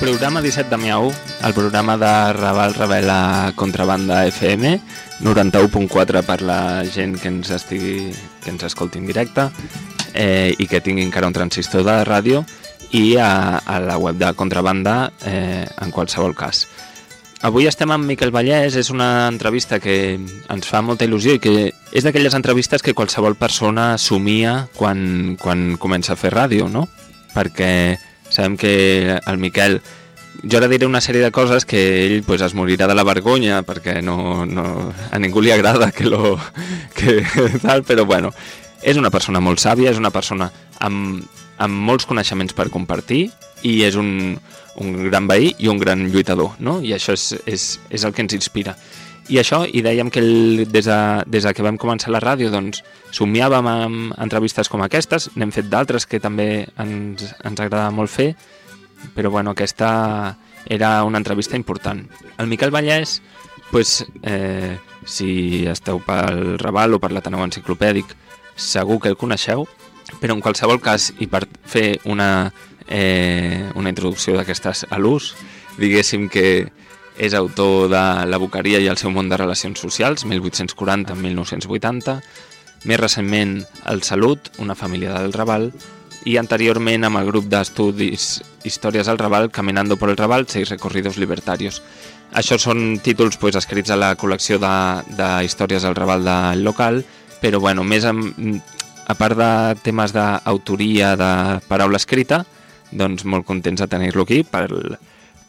Programa 17 de Miau, el programa de Raval Revela Contrabanda FM, 91.4 per la gent que ens, estigui, que ens escolti en directe eh, i que tingui encara un transistor de ràdio i a, a la web de Contrabanda eh, en qualsevol cas. Avui estem amb Miquel Vallès, és una entrevista que ens fa molta il·lusió i que és d'aquelles entrevistes que qualsevol persona somia quan, quan comença a fer ràdio, no? Perquè sabem que el Miquel jo ara diré una sèrie de coses que ell pues, es morirà de la vergonya perquè no, no, a ningú li agrada que lo... Que, tal, però bueno, és una persona molt sàvia, és una persona amb, amb molts coneixements per compartir i és un, un gran veí i un gran lluitador, no? I això és, és, és el que ens inspira. I això, i dèiem que el, des, de, des de que vam començar la ràdio, doncs, somiàvem amb entrevistes com aquestes, n'hem fet d'altres que també ens, ens agrada molt fer, però bueno, aquesta era una entrevista important. El Miquel Vallès, pues, eh, si esteu pel Raval o per l'Ateneu Enciclopèdic, segur que el coneixeu, però en qualsevol cas, i per fer una, eh, una introducció d'aquestes a l'ús, diguéssim que és autor de La Boqueria i el seu món de relacions socials, 1840-1980, més recentment El Salut, una família del Raval, i anteriorment amb el grup d'estudis Històries al Raval, Caminando por el Raval, seis recorridos libertarios. Això són títols pues, escrits a la col·lecció de, de Històries al Raval del local, però bueno, més amb, a part de temes d'autoria de paraula escrita, doncs molt contents de tenir-lo aquí pel,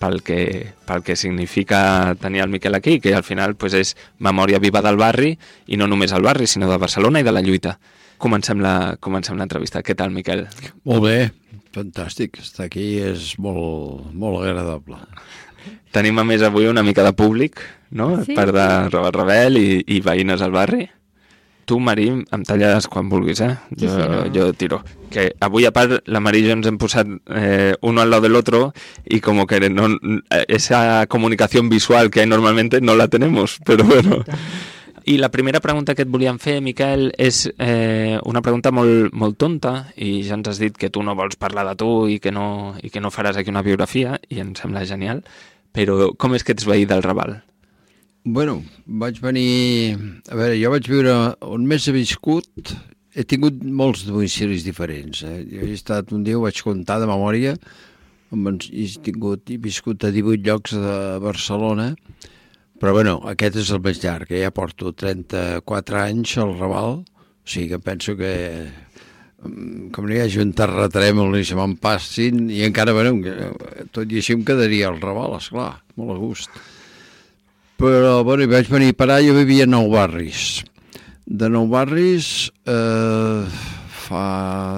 pel, que, pel que significa tenir el Miquel aquí, que al final pues, és memòria viva del barri, i no només al barri, sinó de Barcelona i de la lluita. Comencem la, comencem l'entrevista. Què tal, Miquel? Molt bé, fantàstic. Estar aquí és molt, molt agradable. Tenim a més avui una mica de públic, no? Sí. Per de Robert Rebel i, i veïnes al barri. Tu, Marí, em talles quan vulguis, eh? Sí, jo, sí, no. jo tiro. Que avui, a part, la Marí i jo ens hem posat eh, uno al lado del otro y como que no, esa comunicación visual que hay normalmente no la tenemos, pero bueno. I la primera pregunta que et volíem fer, Miquel, és eh, una pregunta molt, molt tonta i ja ens has dit que tu no vols parlar de tu i que no, i que no faràs aquí una biografia i em sembla genial, però com és que ets veí del Raval? Bueno, vaig venir... A veure, jo vaig viure on més he viscut, he tingut molts domicilis diferents. Eh? Jo he estat, un dia ho vaig comptar de memòria, he, tingut, he viscut a 18 llocs de Barcelona, però bueno, aquest és el més llarg, que ja porto 34 anys al Raval, o sigui que penso que mm, com no hi hagi un terratrèmol ni se me'n passin, i encara, bueno, tot i així em quedaria al Raval, esclar, molt a gust. Però, bueno, hi vaig venir a parar, jo vivia a Nou Barris. De Nou Barris, eh, fa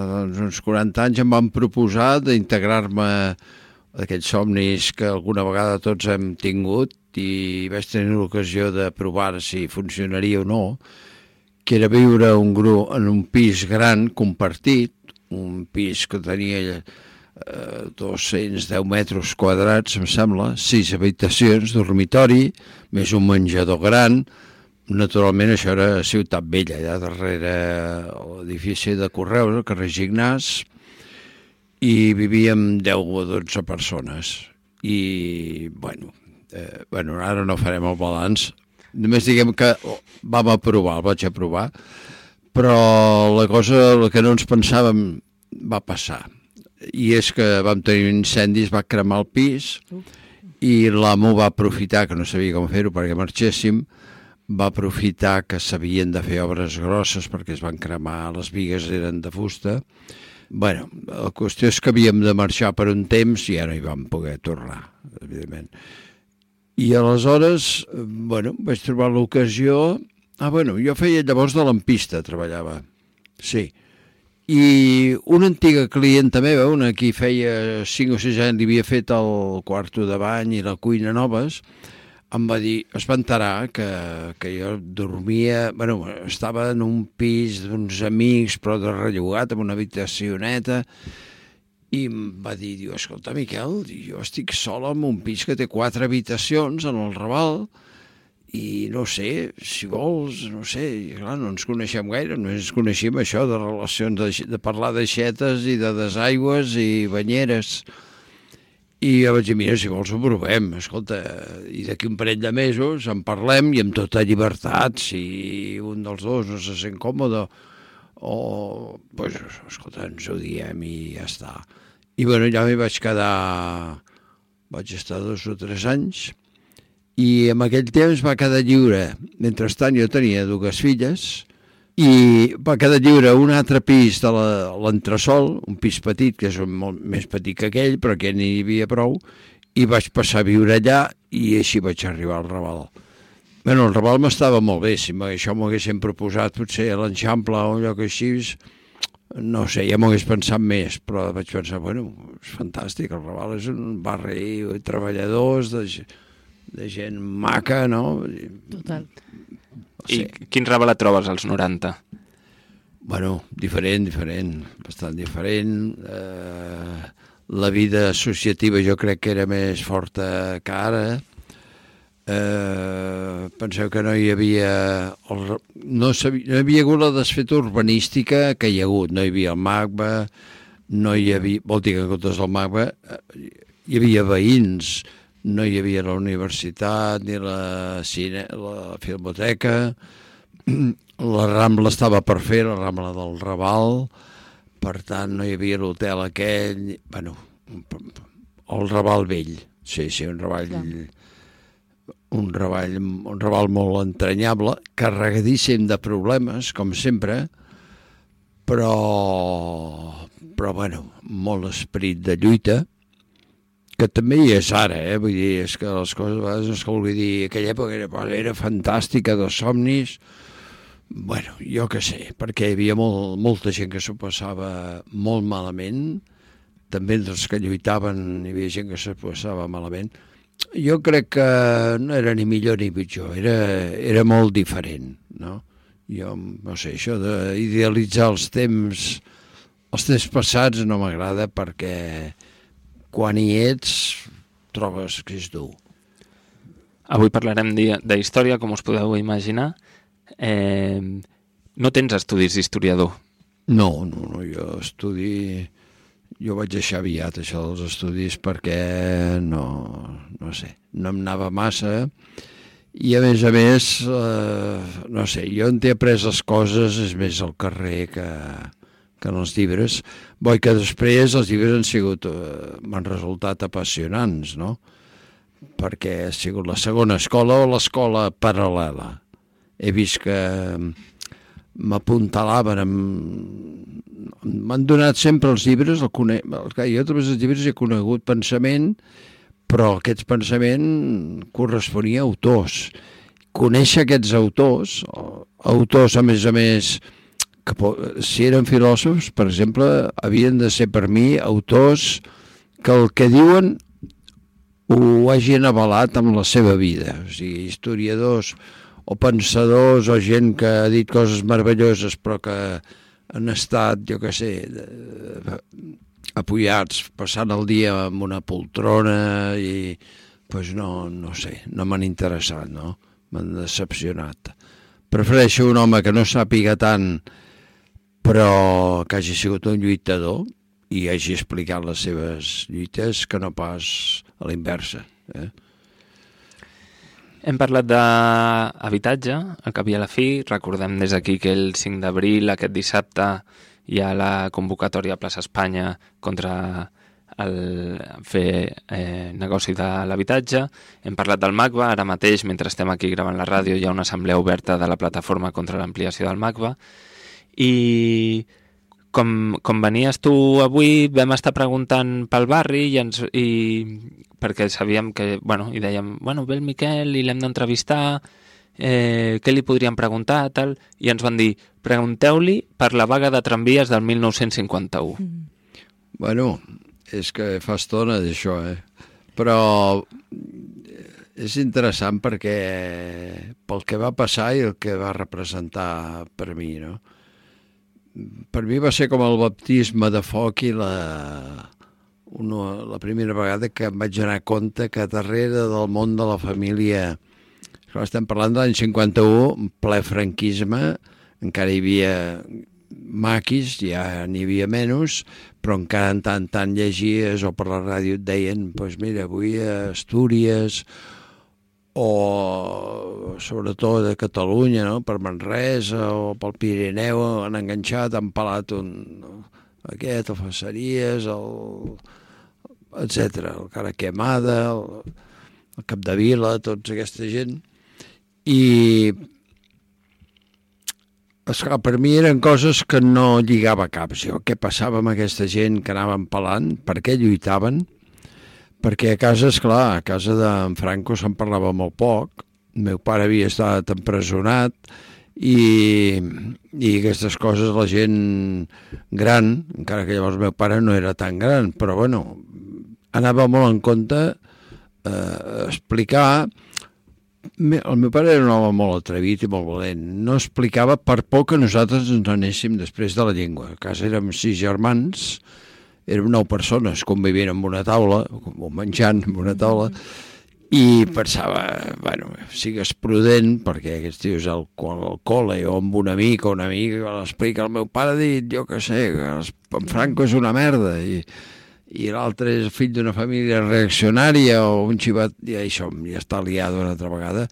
doncs, uns 40 anys em van proposar d'integrar-me d'aquells somnis que alguna vegada tots hem tingut i vaig tenir l'ocasió de provar si funcionaria o no, que era viure un grup en un pis gran compartit, un pis que tenia 210 metres quadrats, em sembla, sis habitacions, dormitori, més un menjador gran. Naturalment això era Ciutat Vella, allà darrere l'edifici de Correus, al carrer Gignàs, i vivíem 10 o 12 persones. I, bueno, eh, bueno, ara no farem el balanç. Només diguem que vam aprovar, el vaig aprovar, però la cosa, la que no ens pensàvem, va passar. I és que vam tenir un incendi, es va cremar el pis, i l'amo va aprofitar, que no sabia com fer-ho perquè marxéssim, va aprofitar que s'havien de fer obres grosses perquè es van cremar, les vigues eren de fusta. bueno, la qüestió és que havíem de marxar per un temps i ja no hi vam poder tornar, evidentment. I aleshores, bueno, vaig trobar l'ocasió... Ah, bueno, jo feia llavors de lampista, treballava. Sí. I una antiga clienta meva, una que feia 5 o 6 anys, li havia fet el quarto de bany i la cuina noves, em va dir, es va enterar que, que jo dormia, bueno, estava en un pis d'uns amics, però de rellogat, amb una habitacioneta, i em va dir, diu, escolta, Miquel, jo estic sola en un pis que té quatre habitacions en el Raval, i no sé, si vols, no sé, clar, no ens coneixem gaire, només ens coneixem això de relacions, de, de parlar d'aixetes i de desaigües i banyeres. I jo vaig dir, mira, si vols ho provem, escolta, i d'aquí un parell de mesos en parlem i amb tota llibertat, si un dels dos no se sent còmode o, pues, escolta, ens ho diem i ja està. I bueno, ja m'hi vaig quedar, vaig estar dos o tres anys, i en aquell temps va quedar lliure. Mentrestant jo tenia dues filles, i va quedar lliure un altre pis de l'entresol, un pis petit, que és molt més petit que aquell, però que n'hi havia prou, i vaig passar a viure allà i així vaig arribar al Raval. Bueno, el Raval m'estava molt bé, si això m'ho haguessin proposat potser a l'Enxample o un lloc així, no sé, ja m'ho hagués pensat més, però vaig pensar, bueno, és fantàstic, el Raval és un barri de treballadors, de, de gent maca, no? Total. I sí. quin Raval et trobes als 90? Bueno, diferent, diferent, bastant diferent. Eh, la vida associativa jo crec que era més forta que ara. Eh, penseu que no hi havia el, no, sabia, no hi havia hagut la desfeta urbanística que hi ha hagut, no hi havia el MACBA no hi havia, vol dir que en comptes del MACBA eh, hi havia veïns no hi havia la universitat ni la, cine, la filmoteca, la Rambla estava per fer, la Rambla del Raval, per tant no hi havia l'hotel aquell, bueno, el Raval vell, sí, sí, un Raval... Ja. Un Raval, un Raval molt entranyable, carregadíssim de problemes, com sempre, però, però bueno, molt esperit de lluita, que també hi és ara, eh? vull dir, és que les coses a vegades que vulgui dir, aquella època era, era fantàstica dos somnis, bueno, jo que sé, perquè hi havia molt, molta gent que s'ho passava molt malament, també dels que lluitaven hi havia gent que s'ho passava malament, jo crec que no era ni millor ni pitjor, era, era molt diferent, no? Jo, no sé, això d'idealitzar els temps, els temps passats no m'agrada perquè quan hi ets trobes que és dur. Avui parlarem de història, com us podeu imaginar. Eh, no tens estudis d'historiador? No, no, no, jo estudi... Jo vaig deixar aviat això dels estudis perquè no, no sé, no em anava massa i a més a més, eh, no sé, jo en t'he après les coses és més al carrer que, que en els llibres. Vull que després els llibres han sigut, eh, m'han resultat apassionants, no? Perquè ha sigut la segona escola o l'escola paral·lela. He vist que m'apuntalaven m'han donat sempre els llibres el cone... jo a través dels llibres he conegut pensament però aquest pensament corresponia a autors conèixer aquests autors autors a més a més que si eren filòsofs, per exemple, havien de ser per mi autors que el que diuen ho hagin avalat amb la seva vida. O sigui, historiadors o pensadors o gent que ha dit coses meravelloses però que han estat, jo que sé, apoyats, passant el dia amb una poltrona i pues no, no sé, no m'han interessat, no? M'han decepcionat. Prefereixo un home que no sàpiga tant però que hagi sigut un lluitador i hagi explicat les seves lluites que no pas a l'inversa. Eh? Hem parlat d'habitatge, a cap i a la fi. Recordem des d'aquí que el 5 d'abril, aquest dissabte, hi ha la convocatòria a Plaça Espanya contra el fer eh, negoci de l'habitatge. Hem parlat del MACBA, ara mateix, mentre estem aquí gravant la ràdio, hi ha una assemblea oberta de la plataforma contra l'ampliació del MACBA i com, com venies tu avui vam estar preguntant pel barri i, ens, i perquè sabíem que, bueno, i dèiem, bueno, ve el Miquel i l'hem d'entrevistar, eh, què li podríem preguntar, tal, i ens van dir, pregunteu-li per la vaga de tramvies del 1951. Mm. Bueno, és que fa estona d'això, eh? Però és interessant perquè pel que va passar i el que va representar per mi, no? Per mi va ser com el baptisme de foc i la, una, la primera vegada que em vaig donar compte que darrere del món de la família, estem parlant de l'any 51, ple franquisme, encara hi havia maquis, ja n'hi havia menys, però encara en tant tant llegies o per la ràdio et deien, doncs pues mira, avui a Astúries o sobretot a Catalunya, no? per Manresa o pel Pirineu han enganxat, han pelat un, aquest, el Faceries, el, etc, el Cara Quemada, el, el Capdevila, tots aquesta gent, i esclar, per mi eren coses que no lligava cap. Jo, què passava amb aquesta gent que anaven pelant, per què lluitaven, perquè a casa, és clar, a casa d'en Franco se'n parlava molt poc, el meu pare havia estat empresonat i, i aquestes coses la gent gran, encara que llavors el meu pare no era tan gran, però bueno, anava molt en compte eh, explicar el meu pare era un home molt atrevit i molt valent. No explicava per por que nosaltres ens anéssim després de la llengua. A casa érem sis germans, érem nou persones convivint en una taula, o menjant en una taula, i pensava, bueno, sigues prudent, perquè aquests tios al, al col·le o amb un amic o una amiga l'explica, el meu pare ha dit, jo que sé, que en Franco és una merda, i, i l'altre és fill d'una família reaccionària o un xivat, i això ja està liat una altra vegada,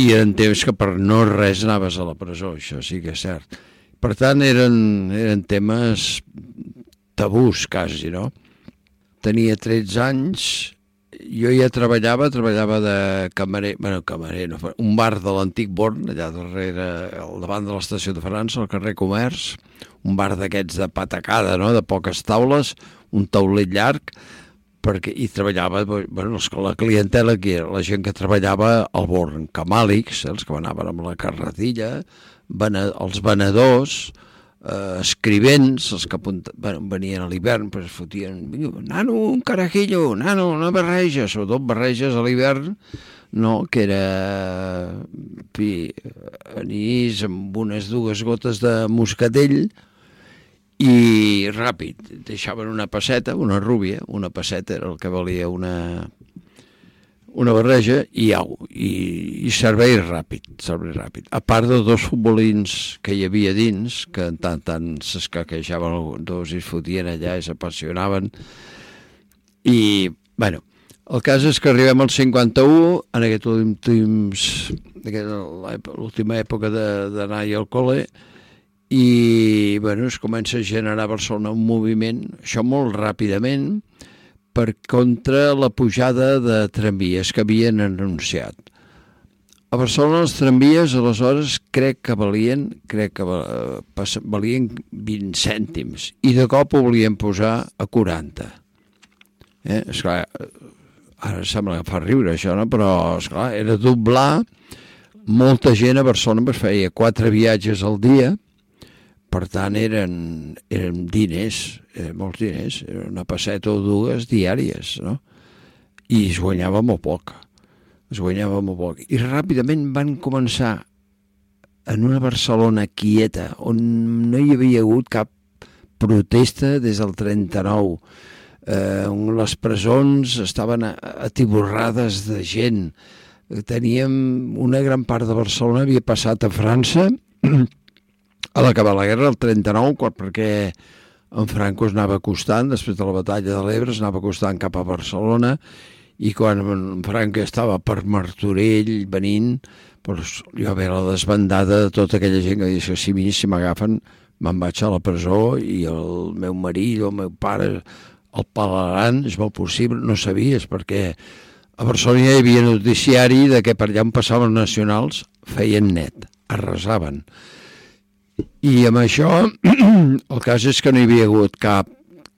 i eren temps que per no res anaves a la presó, això sí que és cert. Per tant, eren, eren temes tabús, quasi, no? Tenia 13 anys, jo ja treballava, treballava de camarer, bueno, camarer, no, un bar de l'antic Born, allà darrere, al davant de l'estació de França, al carrer Comerç, un bar d'aquests de patacada, no?, de poques taules, un taulet llarg, perquè hi treballava, bueno, la clientela que era la gent que treballava al Born, camàlics, els que anaven amb la carretilla, els venedors, eh, escrivents, els que apunta, bueno, venien a l'hivern, pues, fotien, nano, un carajillo, nano, una barreja, sobretot barreges a l'hivern, no, que era fi, anís amb unes dues gotes de moscatell i ràpid, deixaven una passeta, una rúbia, una passeta era el que valia una, una barreja i au, i, i servei ràpid, servei ràpid. A part de dos futbolins que hi havia dins, que en tant tant s'escaquejaven dos i es fotien allà i s'apassionaven. I, bueno, el cas és que arribem al 51, en aquest últim temps, l'última època d'anar-hi al col·le, i bueno, es comença a generar a Barcelona un moviment, això molt ràpidament, per contra la pujada de tramvies que havien anunciat. A Barcelona els tramvies aleshores crec que valien crec que valien 20 cèntims i de cop ho volien posar a 40. Eh? Esclar, ara sembla que fa riure això, no? però esclar, era doblar molta gent a Barcelona es feia quatre viatges al dia per tant, eren, eren diners, eren molts diners, era una passeta o dues diàries, no? I es guanyava molt poc, es guanyava molt poc. I ràpidament van començar en una Barcelona quieta, on no hi havia hagut cap protesta des del 39, eh, on les presons estaven atiborrades de gent. Teníem una gran part de Barcelona havia passat a França a l'acabar la guerra, el 39, quan, perquè en Franco es anava acostant, després de la batalla de l'Ebre, es anava acostant cap a Barcelona, i quan en Franco estava per Martorell venint, doncs, hi va haver la desbandada de tota aquella gent que diu, si a mi si m'agafen, me'n vaig a la presó i el meu marit o el meu pare el palaran, és molt possible, no sabies, perquè a Barcelona hi havia noticiari de que per allà on passaven nacionals feien net, arrasaven. I amb això, el cas és que no hi havia hagut cap,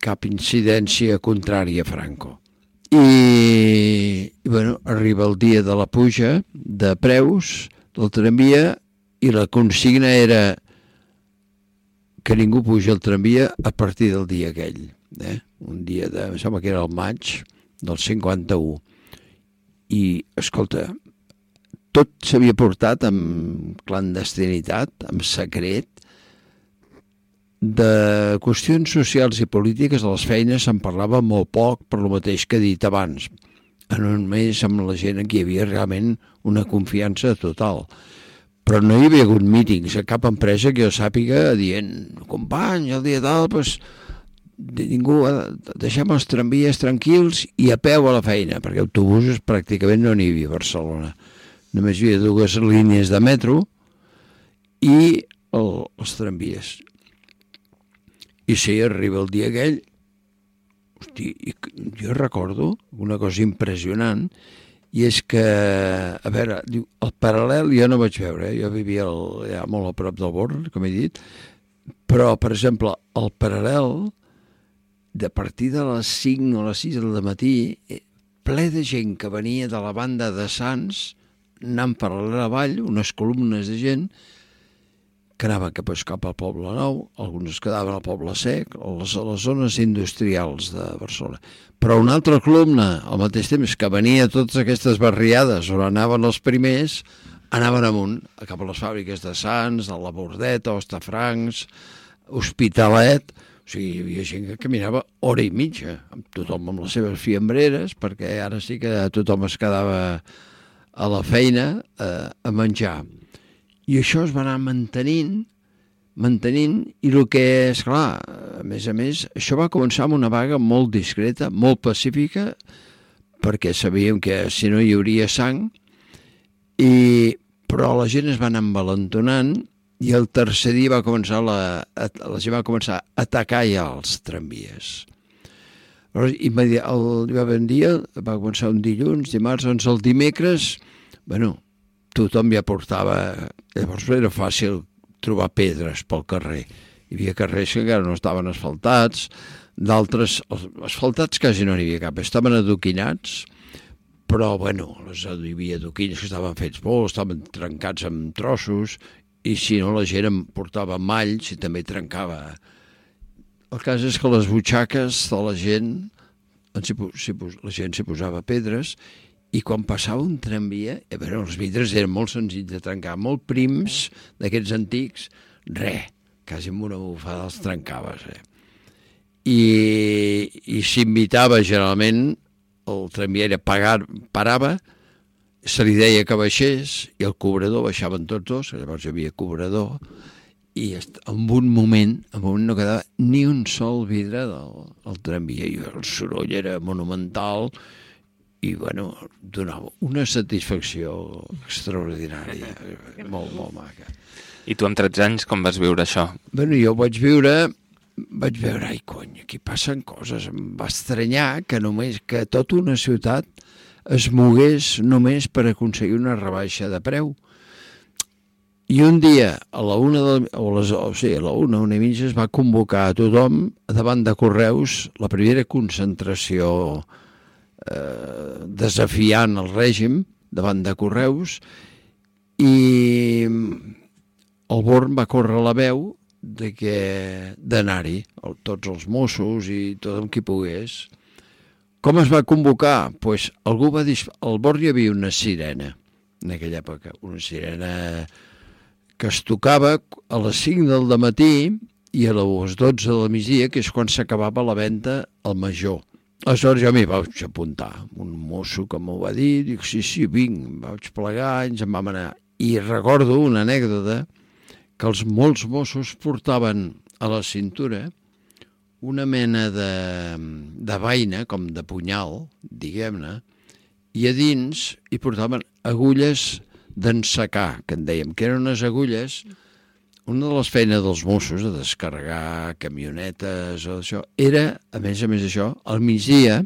cap incidència contrària a Franco. I, i bueno, arriba el dia de la puja de preus del tramvia i la consigna era que ningú puja al tramvia a partir del dia aquell. Eh? Un dia de, em sembla que era el maig del 51. I, escolta, tot s'havia portat amb clandestinitat, amb secret, de qüestions socials i polítiques de les feines se'n parlava molt poc per lo mateix que he dit abans, només amb la gent en qui hi havia realment una confiança total. però no hi havia hagut mítings a cap empresa que jo sàpiga dient, companys, el dia tal, doncs, ningú, deixem els tramvies tranquils i a peu a la feina, perquè autobusos pràcticament no n'hi havia a Barcelona. Només hi havia dues línies de metro i el, els tramvies. I sí, arriba el dia aquell, hosti, jo recordo una cosa impressionant, i és que, a veure, diu, el paral·lel jo no vaig veure, eh? jo vivia el, ja molt a prop del Born, com he dit, però, per exemple, el paral·lel, de partir de les 5 o les 6 del matí, eh, ple de gent que venia de la banda de Sants, anant paral·lel avall, unes columnes de gent, que anaven cap, cap al Poble Nou, alguns quedaven al Poble Sec, a les, a les zones industrials de Barcelona. Però una altra columna, al mateix temps, que venia totes aquestes barriades on anaven els primers, anaven amunt, cap a les fàbriques de Sants, de la Bordeta, Ostafrancs, Hospitalet, o sigui, hi havia gent que caminava hora i mitja, amb tothom amb les seves fiambreres, perquè ara sí que tothom es quedava a la feina eh, a menjar i això es va anar mantenint, mantenint, i el que és clar, a més a més, això va començar amb una vaga molt discreta, molt pacífica, perquè sabíem que si no hi hauria sang, i, però la gent es va anar envalentonant i el tercer dia va començar la, la gent va començar a atacar ja els tramvies. Llavors, immediat, el, hi va haver un dia, va començar un dilluns, dimarts, doncs el dimecres, bueno, tothom ja portava... Llavors era fàcil trobar pedres pel carrer. Hi havia carrers que encara no estaven asfaltats, d'altres, asfaltats quasi no n'hi havia cap, estaven adoquinats, però, bueno, les, hi havia adoquins que estaven fets molt, estaven trencats amb trossos, i si no la gent em portava malls i també trencava. El cas és que les butxaques de la gent, la gent s'hi posava pedres i quan passava un tramvia, a veure, els vidres eren molt senzills de trencar, molt prims, d'aquests antics, re, quasi amb una bufada els trencaves. Eh? I, i s'invitava generalment, el tramviere pagar, parava, se li deia que baixés i el cobrador baixaven tots dos, llavors hi havia cobrador, i en un moment, en un moment no quedava ni un sol vidre del, del tramvia i el soroll era monumental i bueno, donava una satisfacció extraordinària, molt, molt maca. I tu amb 13 anys com vas viure això? Bueno, jo vaig viure, vaig veure, ai cony, aquí passen coses. Em va estranyar que només que tota una ciutat es mogués només per aconseguir una rebaixa de preu. I un dia, a la una, del, o, les, o sigui, a la una, una i mitja, es va convocar a tothom davant de Correus la primera concentració eh, desafiant el règim davant de Correus i el Born va córrer la veu de que d'anar-hi, tots els Mossos i tot el qui pogués. Com es va convocar? Pues algú va dir... Al Born hi havia una sirena en aquella època, una sirena que es tocava a les 5 del matí i a les 12 de la migdia, que és quan s'acabava la venda al major. Aleshores jo m'hi vaig apuntar, un mosso que m'ho va dir, dic, sí, sí, vinc, vaig plegar, ens en vam anar. I recordo una anècdota que els molts Mossos portaven a la cintura una mena de, de vaina, com de punyal, diguem-ne, i a dins hi portaven agulles d'ensecar, que en dèiem, que eren unes agulles una de les feines dels Mossos, de descarregar camionetes o això, era, a més a més això, al migdia,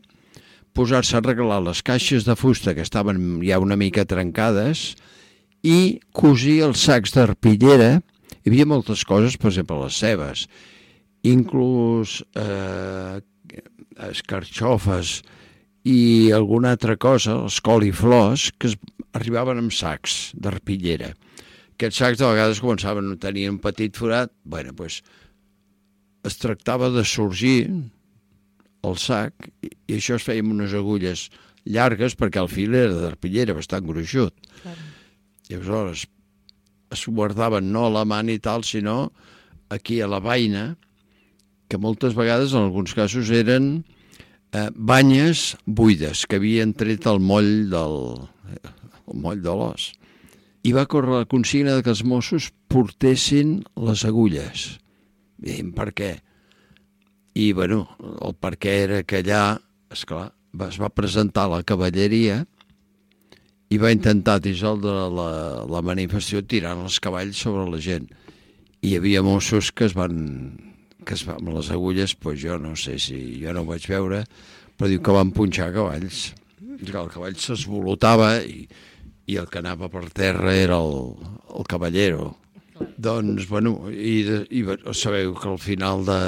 posar-se a arreglar les caixes de fusta que estaven ja una mica trencades i cosir els sacs d'arpillera. Hi havia moltes coses, per exemple, les cebes, inclús eh, escarxofes i alguna altra cosa, els coliflors, que es arribaven amb sacs d'arpillera aquests sacs de vegades començaven a tenir un petit forat, bueno, doncs es tractava de sorgir el sac i, i això es feia amb unes agulles llargues perquè el fil era d'arpillera bastant gruixut. Claro. I aleshores es guardaven no a la mà ni tal, sinó aquí a la vaina, que moltes vegades en alguns casos eren eh, banyes buides que havien tret el moll del el moll de l'os i va córrer la consigna de que els Mossos portessin les agulles. Diem, per què? I, bueno, el per què era que allà, esclar, es va presentar la cavalleria i va intentar dissoldre la, la manifestació tirant els cavalls sobre la gent. I hi havia Mossos que es van... que es van, amb les agulles, doncs jo no sé si... jo no ho vaig veure, però diu que van punxar cavalls. Que el cavall s'esvolotava i, i el que anava per terra era el, el cavallero. Doncs, bueno, i, i sabeu que al final de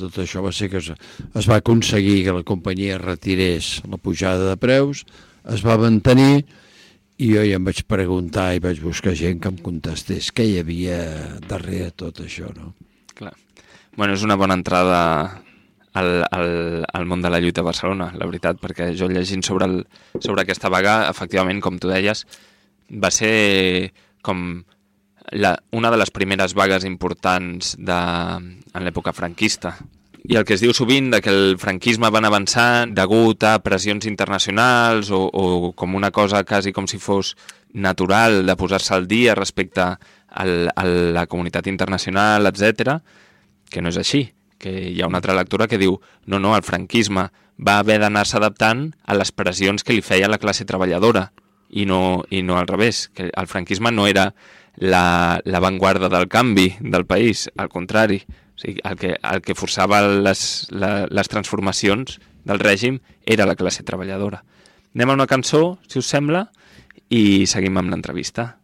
tot això va ser que es, es va aconseguir que la companyia retirés la pujada de preus, es va mantenir i jo ja em vaig preguntar i vaig buscar gent que em contestés què hi havia darrere tot això, no? Clar. Bueno, és una bona entrada al, al, al món de la lluita a Barcelona, la veritat, perquè jo llegint sobre, el, sobre aquesta vaga, efectivament, com tu deies, va ser com la, una de les primeres vagues importants de, en l'època franquista. I el que es diu sovint de que el franquisme van avançar degut a pressions internacionals o, o com una cosa quasi com si fos natural de posar-se al dia respecte al, a la comunitat internacional, etc, que no és així, que hi ha una altra lectura que diu no, no, el franquisme va haver d'anar-se adaptant a les pressions que li feia la classe treballadora i no, i no al revés, que el franquisme no era l'avantguarda la, del canvi del país, al contrari, o sigui, el, que, el que forçava les, la, les transformacions del règim era la classe treballadora. Anem a una cançó, si us sembla, i seguim amb l'entrevista.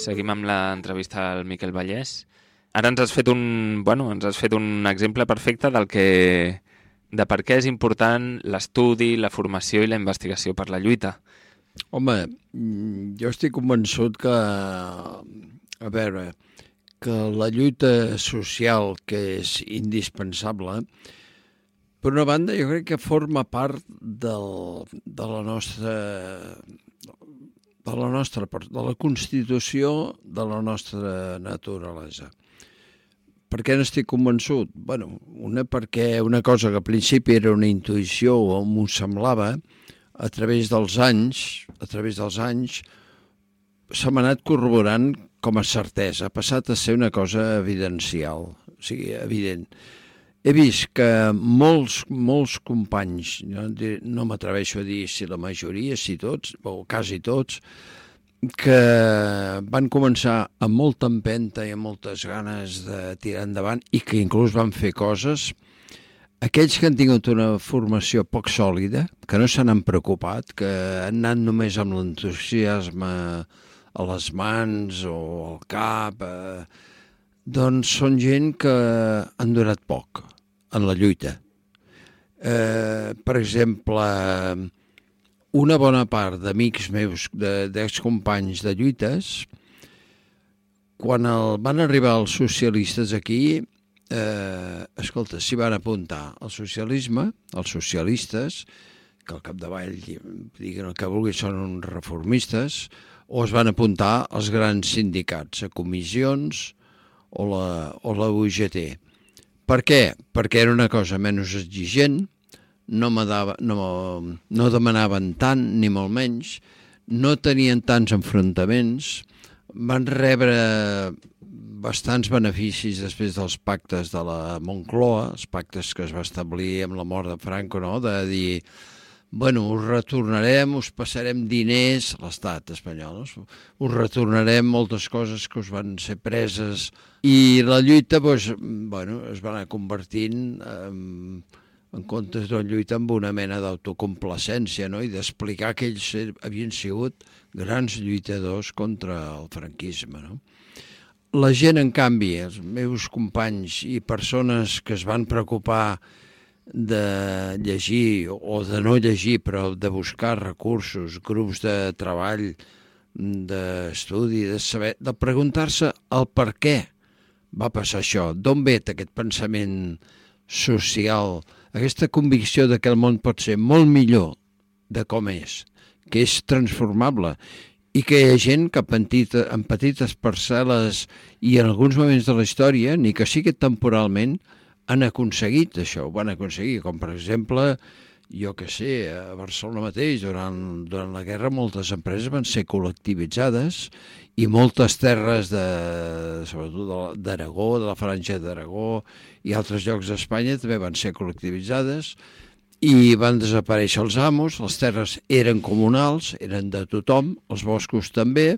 Seguim amb l'entrevista al Miquel Vallès. Ara ens has fet un, bueno, ens has fet un exemple perfecte del que, de per què és important l'estudi, la formació i la investigació per la lluita. Home, jo estic convençut que, a veure, que la lluita social, que és indispensable, per una banda, jo crec que forma part del, de la nostra de la nostra de la constitució de la nostra naturalesa. Per què n'estic convençut? bueno, una perquè una cosa que al principi era una intuïció o m'ho semblava, a través dels anys, a través dels anys, s'ha anat corroborant com a certesa, ha passat a ser una cosa evidencial, o sigui, evident he vist que molts, molts companys, no, no m'atreveixo a dir si la majoria, si tots, o quasi tots, que van començar amb molta empenta i amb moltes ganes de tirar endavant i que inclús van fer coses, aquells que han tingut una formació poc sòlida, que no se n'han preocupat, que han anat només amb l'entusiasme a les mans o al cap, eh, doncs són gent que han durat poc en la lluita. Eh, per exemple, una bona part d'amics meus, d'excompanys de, de lluites, quan el, van arribar els socialistes aquí, eh, escolta, s'hi van apuntar al socialisme, els socialistes, que al capdavall diguin el que vulgui, són uns reformistes, o es van apuntar als grans sindicats, a comissions o la, o la UGT. Per què? Perquè era una cosa menys exigent, no, dava, no, no demanaven tant, ni molt menys, no tenien tants enfrontaments, van rebre bastants beneficis després dels pactes de la Moncloa, els pactes que es va establir amb la mort de Franco, no? de dir, bueno, us retornarem, us passarem diners, l'estat espanyol, no? us retornarem moltes coses que us van ser preses, i la lluita doncs, bueno, es va anar convertint en, en comptes d'una lluita amb una mena d'autocomplacència no? i d'explicar que ells havien sigut grans lluitadors contra el franquisme. No? La gent, en canvi, els meus companys i persones que es van preocupar de llegir o de no llegir, però de buscar recursos, grups de treball, d'estudi, de saber, de preguntar-se el per què va passar això, d'on ve aquest pensament social, aquesta convicció de que el món pot ser molt millor de com és, que és transformable i que hi ha gent que petita, en petites parcel·les i en alguns moments de la història, ni que sigui temporalment, han aconseguit això, ho van aconseguir, com per exemple, jo que sé, a Barcelona mateix, durant, durant la guerra moltes empreses van ser col·lectivitzades i moltes terres, de, sobretot d'Aragó, de la Franja d'Aragó i altres llocs d'Espanya també van ser col·lectivitzades i van desaparèixer els amos, les terres eren comunals, eren de tothom, els boscos també,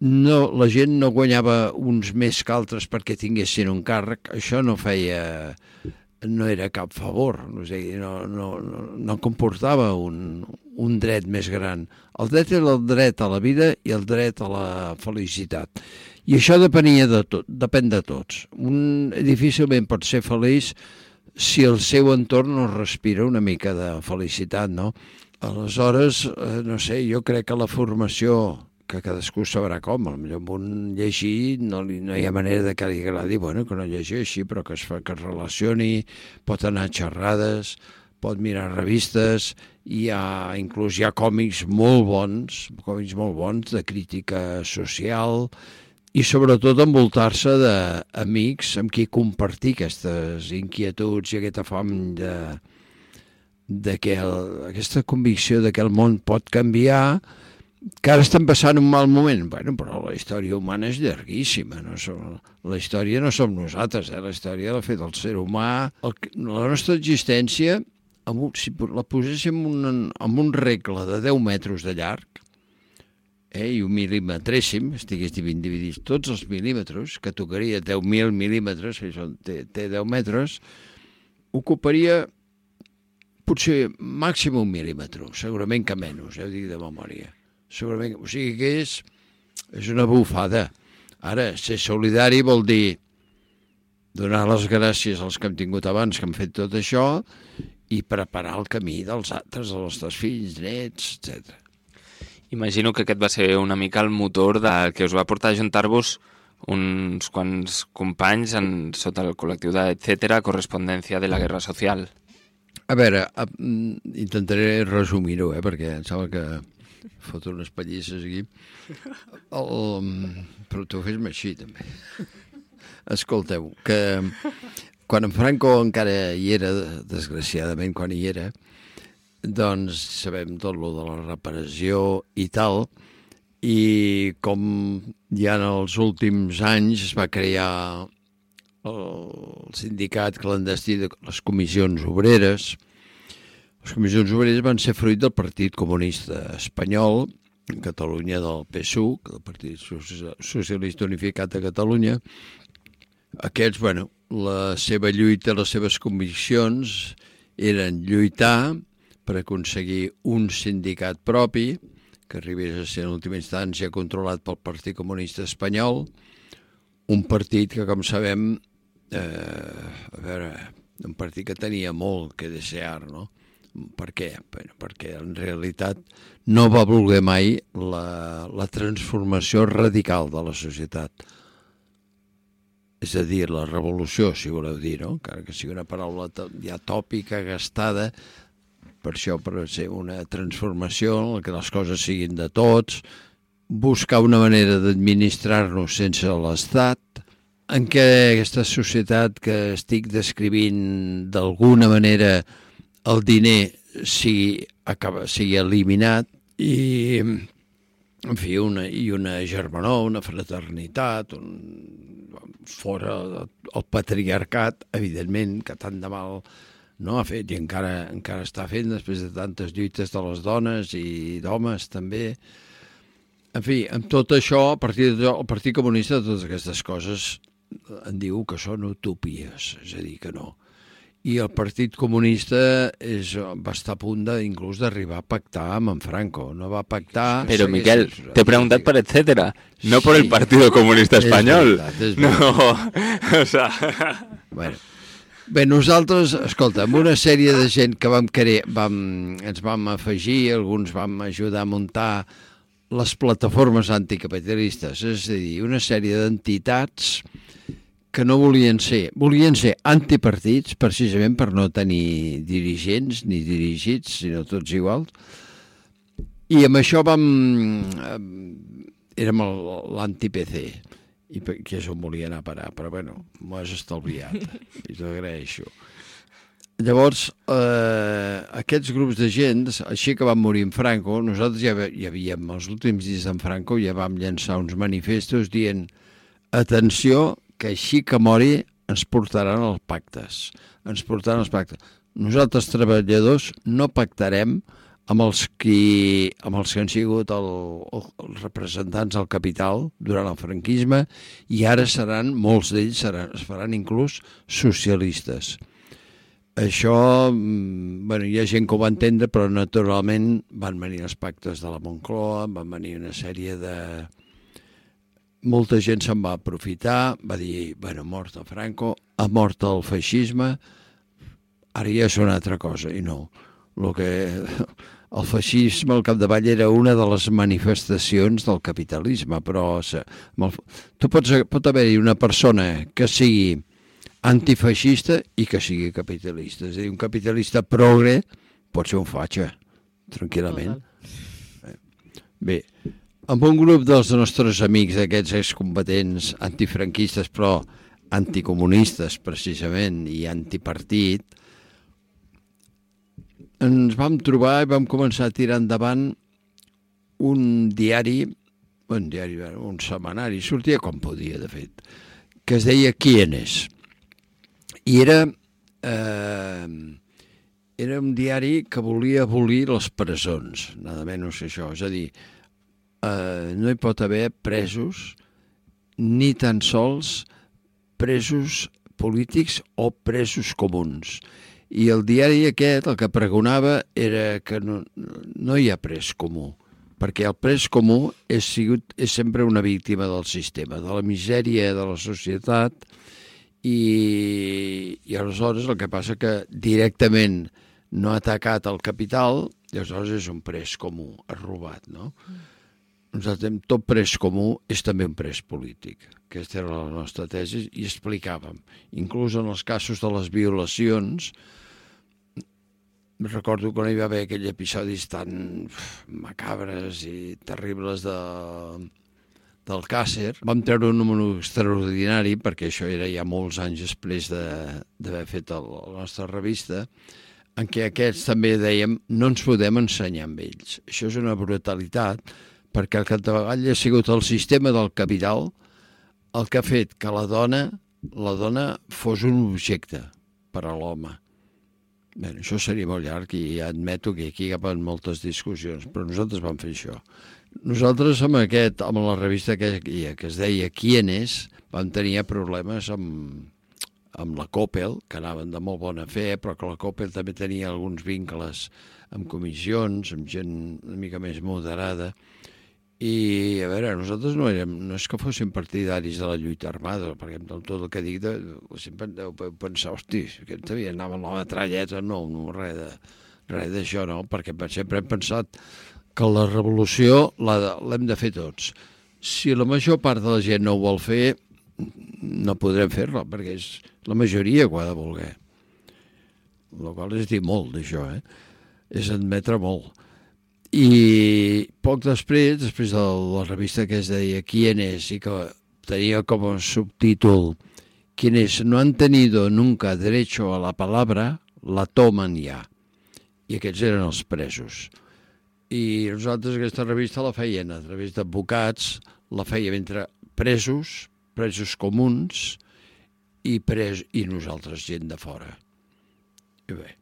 no, la gent no guanyava uns més que altres perquè tinguessin un càrrec, això no feia no era cap favor, no, sé, no, no, no, comportava un, un dret més gran. El dret era el dret a la vida i el dret a la felicitat. I això depenia de tot, depèn de tots. Un difícilment pot ser feliç si el seu entorn no respira una mica de felicitat, no? Aleshores, eh, no sé, jo crec que la formació que cadascú sabrà com, potser amb un llegir no, li, no hi ha manera de que li agradi, bueno, que no llegeixi, però que es, fa, que es relacioni, pot anar a xerrades, pot mirar revistes, hi ha, inclús hi ha còmics molt bons, còmics molt bons de crítica social, i sobretot envoltar-se d'amics amb qui compartir aquestes inquietuds i aquesta fam de, de que el, aquesta convicció de que el món pot canviar, que ara estan passant un mal moment. Bueno, però la història humana és llarguíssima. No som, la història no som nosaltres, eh? la història l'ha fet el ser humà. El, la nostra existència, amb un, si la poséssim un, amb un regle de 10 metres de llarg, eh, i ho milimetréssim, estigués dividits tots els mil·límetres, que tocaria 10.000 mil·límetres, té, té 10 metres, ocuparia potser màxim un mil·límetre, segurament que menys, eh, ho dic de memòria. Segurament, o sigui que és, és una bufada. Ara, ser solidari vol dir donar les gràcies als que hem tingut abans, que han fet tot això, i preparar el camí dels altres, dels nostres fills, nets, etc. Imagino que aquest va ser una mica el motor de, que us va portar a juntar-vos uns quants companys en, sota el col·lectiu de Etcètera, correspondència de la Guerra Social. A veure, intentaré resumir-ho, eh, perquè em sembla que foto unes pallisses aquí. El, però tu fes-me així, també. Escolteu, que quan en Franco encara hi era, desgraciadament quan hi era, doncs sabem tot lo de la reparació i tal, i com ja en els últims anys es va crear el sindicat clandestí de les comissions obreres. Les comissions obreres van ser fruit del Partit Comunista Espanyol, en Catalunya del PSUC, del Partit Socialista Unificat de Catalunya. Aquests, bueno, la seva lluita, les seves conviccions eren lluitar per aconseguir un sindicat propi que arribés a ser en última instància controlat pel Partit Comunista Espanyol, un partit que, com sabem, eh, a veure, un partit que tenia molt que desear, no? Per què? Bueno, perquè en realitat no va voler mai la, la transformació radical de la societat. És a dir, la revolució, si voleu dir, no? encara que sigui una paraula ja tòpica, gastada, per això per ser una transformació en què les coses siguin de tots, buscar una manera d'administrar-nos sense l'Estat, en què aquesta societat que estic descrivint d'alguna manera el diner sigui, acaba, sigui eliminat i, en fi, una, i una germanor, una fraternitat, un, fora el patriarcat, evidentment, que tant de mal no ha fet i encara, encara està fent després de tantes lluites de les dones i d'homes també. En fi, amb tot això, a partir de el Partit Comunista, totes aquestes coses en diu que són utopies, és a dir, que no. I el Partit Comunista és, va estar a punt de, inclús d'arribar a pactar amb en Franco. No va pactar... Però, Miquel, t'he preguntat per etcètera, no sí. per el Partit Comunista Espanyol. És veritat, és veritat. No, o sea... Bueno, Bé, nosaltres, escolta, amb una sèrie de gent que vam querer, vam, ens vam afegir, alguns vam ajudar a muntar les plataformes anticapitalistes, és a dir, una sèrie d'entitats que no volien ser, volien ser antipartits precisament per no tenir dirigents ni dirigits, sinó tots iguals. I amb això vam... érem l'anti-PC i que és on volia anar a parar, però bueno, m'ho has estalviat i t'ho agraeixo. Llavors, eh, aquests grups de gent, així que van morir en Franco, nosaltres ja, ja havíem, els últims dies d'en Franco, ja vam llançar uns manifestos dient atenció, que així que mori ens portaran els pactes, ens portaran els pactes. Nosaltres, treballadors, no pactarem amb els, qui, amb els que han sigut el, el, els representants del capital durant el franquisme i ara seran, molts d'ells seran, es faran inclús socialistes. Això, mm, bueno, hi ha gent que ho va entendre, però naturalment van venir els pactes de la Moncloa, van venir una sèrie de... Molta gent se'n va aprofitar, va dir, bueno, mort a Franco, ha mort el feixisme, ara ja és una altra cosa, i no. El que el feixisme al capdavall era una de les manifestacions del capitalisme, però el, tu pots, pot haver-hi una persona que sigui antifeixista i que sigui capitalista. És a dir, un capitalista progre pot ser un fatxa, tranquil·lament. Bé, amb un grup dels nostres amics, aquests excombatents antifranquistes, però anticomunistes, precisament, i antipartit, ens vam trobar i vam començar a tirar endavant un diari, un diari, un setmanari, sortia com podia, de fet, que es deia Quienes. I era, eh, era un diari que volia abolir les presons, nada menys això. És a dir, eh, no hi pot haver presos ni tan sols presos polítics o presos comuns. I el diari aquest el que pregonava era que no, no hi ha pres comú, perquè el pres comú és, sigut, és sempre una víctima del sistema, de la misèria de la societat, i, i aleshores el que passa que directament no ha atacat el capital, aleshores és un pres comú, ha robat, no? Mm. Nosaltres tot pres comú és també un pres polític. Aquesta era la nostra tesi i explicàvem. Inclús en els casos de les violacions, recordo quan hi va haver aquells episodis tan macabres i terribles de, del Càcer. Vam treure un número extraordinari, perquè això era ja molts anys després d'haver de, fet el, la nostra revista, en què aquests també dèiem no ens podem ensenyar amb ells. Això és una brutalitat, perquè el capdavall ha sigut el sistema del capital el que ha fet que la dona, la dona fos un objecte per a l'home Bé, això seria molt llarg i ja admeto que aquí hi ha moltes discussions, però nosaltres vam fer això. Nosaltres amb aquest, amb la revista que, que es deia Quién és, vam tenir problemes amb, amb la Coppel, que anaven de molt bona fe, però que la Coppel també tenia alguns vincles amb comissions, amb gent una mica més moderada, i, a veure, nosaltres no, érem, no és que fóssim partidaris de la lluita armada, perquè amb tot el que dic, de, sempre deu pensar, hosti, que devia anar amb la metralleta, no, no res de res d'això, no, perquè sempre hem pensat que la revolució l'hem de fer tots. Si la major part de la gent no ho vol fer, no podrem fer-la, perquè és la majoria que ho ha de voler. El qual és dir molt, d'això, eh? És admetre molt i poc després, després de la revista que es deia Quién es i que tenia com a subtítol Quienes no han tenido nunca derecho a la palabra, la toman ja. I aquests eren els presos. I nosaltres aquesta revista la feien a través d'advocats, la fèiem entre presos, presos comuns i, pres i nosaltres gent de fora. I bé,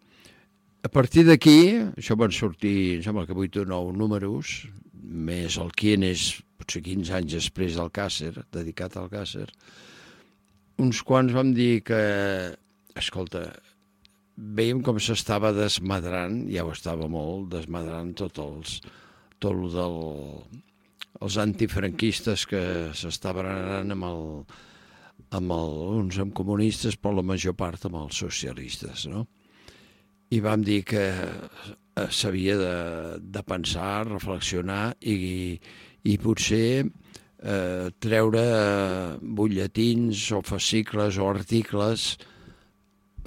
a partir d'aquí, això van sortir, em sembla que 8 o 9 números, més el Quien és potser 15 anys després del Càcer, dedicat al Càcer, uns quants vam dir que, escolta, veiem com s'estava desmadrant, ja ho estava molt, desmadrant tot els, tot el del, els antifranquistes que s'estaven anant amb el, amb el, uns amb comunistes, però la major part amb els socialistes, no? I vam dir que eh, s'havia de, de pensar, reflexionar i, i potser eh, treure butlletins o fascicles o articles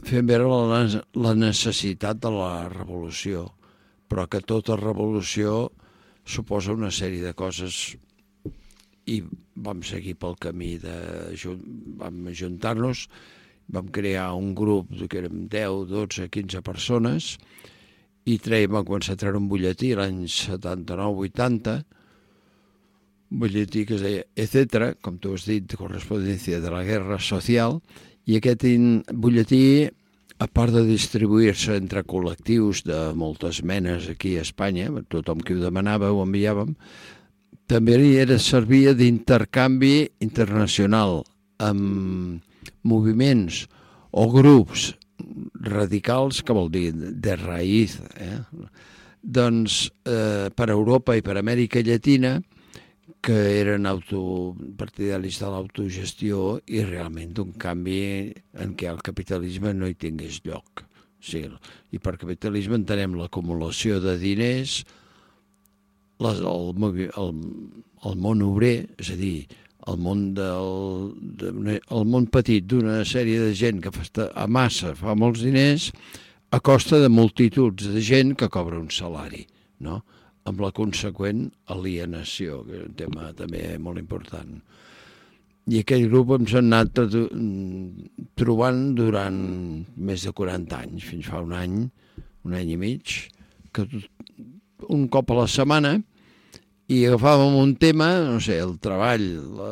fent veure la, la necessitat de la revolució, però que tota revolució suposa una sèrie de coses i vam seguir pel camí de... vam ajuntar-nos vam crear un grup que érem 10, 12, 15 persones i traiem, vam començar a treure un butlletí l'any 79-80 un butlletí que es deia Etcètera, com tu has dit, correspondència de la guerra social, i aquest butlletí, a part de distribuir-se entre col·lectius de moltes menes aquí a Espanya, tothom que ho demanava ho enviàvem, també era servia d'intercanvi internacional amb moviments o grups radicals, que vol dir de raïs, eh? doncs eh, per Europa i per Amèrica Llatina, que eren autopartidaris de l'autogestió i realment d'un canvi en què el capitalisme no hi tingués lloc. Sí, I per capitalisme entenem l'acumulació de diners, les, el, el, el món obrer, és a dir, el món, del, de, el món petit d'una sèrie de gent que fa, a massa fa molts diners a costa de multituds de gent que cobra un salari, no? amb la conseqüent alienació, que és un tema també molt important. I aquell grup ens ha anat trobant durant més de 40 anys, fins fa un any, un any i mig, que un cop a la setmana i agafàvem un tema, no sé, el treball, la,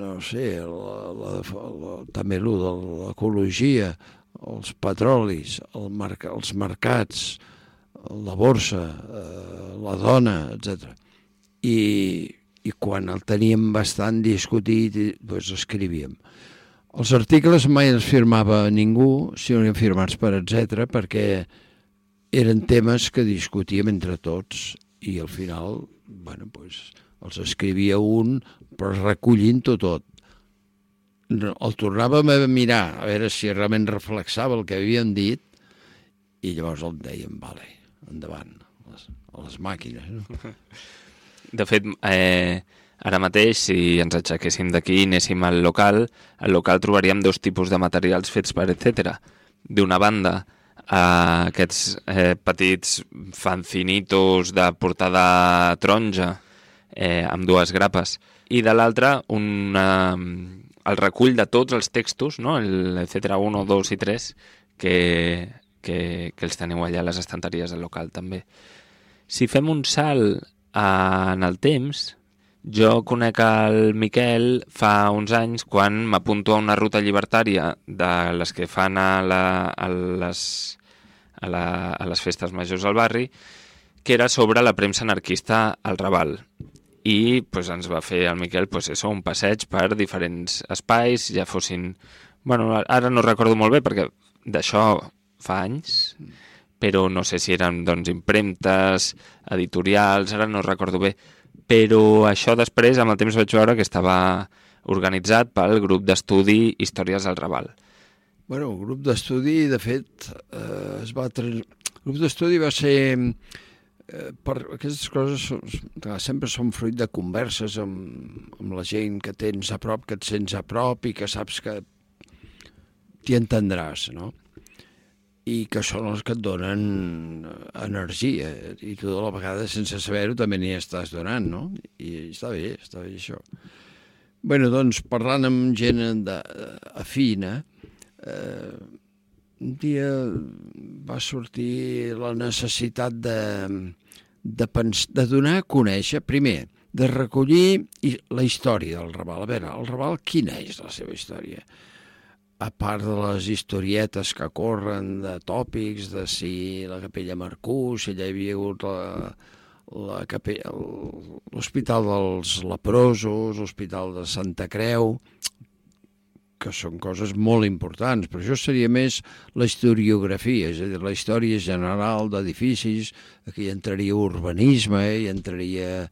no sé, la, la, la, també el de l'ecologia, els petrolis, el marc, els mercats, la borsa, eh, la dona, etc. I, I quan el teníem bastant discutit, doncs escrivíem. Els articles mai els firmava ningú, sinó firmats per etc perquè eren temes que discutíem entre tots i al final, bueno, pues, els escrivia un, però recollint-ho tot. El tornàvem a mirar, a veure si realment reflexava el que havien dit, i llavors el dèiem, vale, endavant, les, les màquines. No? De fet, eh, ara mateix, si ens aixequéssim d'aquí i anéssim al local, al local trobaríem dos tipus de materials fets per etc. D'una banda, a aquests eh, petits fanzinitos de portada taronja eh, amb dues grapes i de l'altra el recull de tots els textos, no? el etc 1, 2 i 3 que, que, que els teniu allà a les estanteries del local també. Si fem un salt en el temps, jo conec el Miquel fa uns anys quan m'apunto a una ruta llibertària de les que fan a, la, a, les, a, la, a les festes majors al barri, que era sobre la premsa anarquista al Raval. i pues, ens va fer el Miquel pues, això, un passeig per diferents espais, ja fossin... Bueno, ara no recordo molt bé perquè d'això fa anys, però no sé si eren doncs, impremtes, editorials, ara no recordo bé, però això després, amb el temps vaig veure que estava organitzat pel grup d'estudi Històries del Raval. Bueno, el grup d'estudi, de fet, eh, es va... El grup d'estudi va ser eh, per aquestes coses són, sempre són fruit de converses amb, amb la gent que tens a prop, que et sents a prop i que saps que t'hi entendràs, no? i que són els que et donen energia i tu a la vegada sense saber-ho també n'hi estàs donant, no? I està bé, està bé això. bueno, doncs parlant amb gent de, afina, eh, un dia va sortir la necessitat de, de, pens de donar a conèixer, primer, de recollir la història del Raval. A veure, el Raval, quina és la seva història? a part de les historietes que corren de tòpics, de si la capella Marcú, si hi havia hagut la l'Hospital dels Leprosos, l'Hospital de Santa Creu, que són coses molt importants, però això seria més la historiografia, és a dir, la història general d'edificis, aquí entraria urbanisme, eh, hi entraria